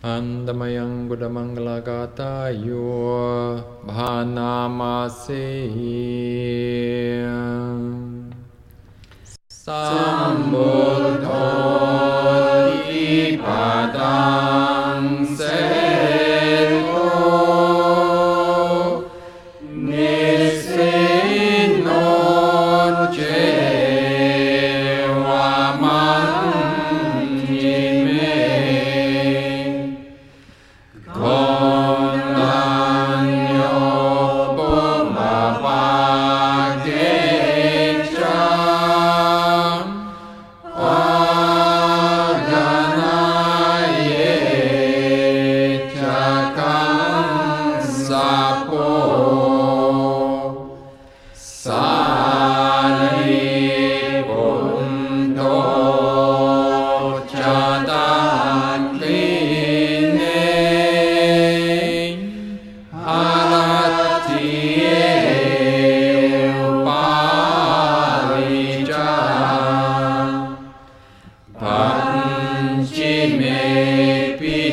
අන්දමයං ගුඩමංගලගාතායෝ භානාමාසෙහි සම්බුද්ධෝති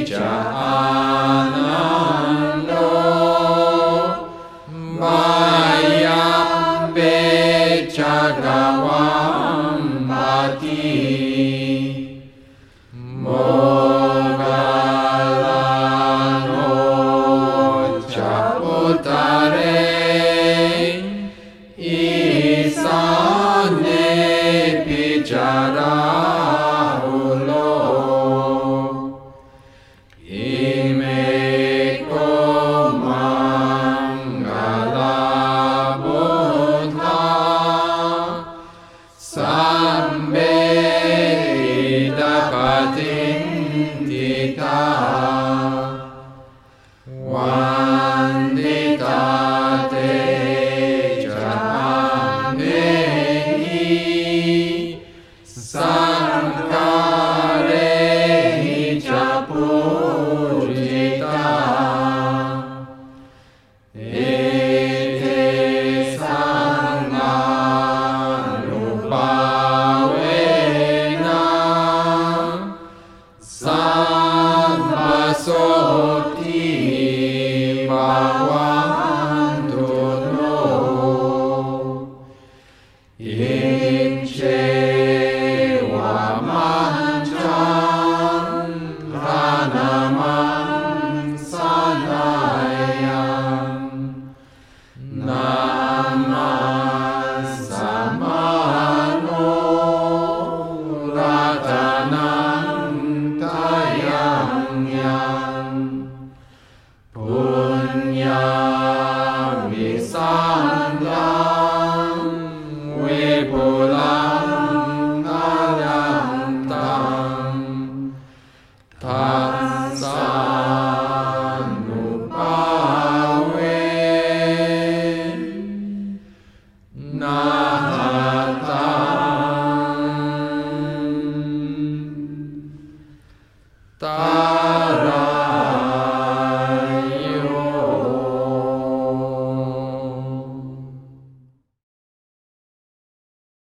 Jagannath. Tá.